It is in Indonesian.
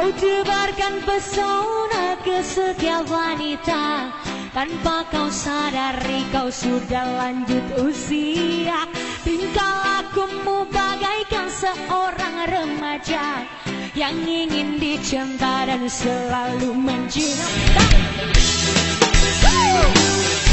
Kau tebarkan pesona ke setiap wanita. Tanpa kau sadari kau sudah lanjut usia. Tingkah aku bagaikan seorang remaja Yang ingin dicinta dan selalu mencintai Woo!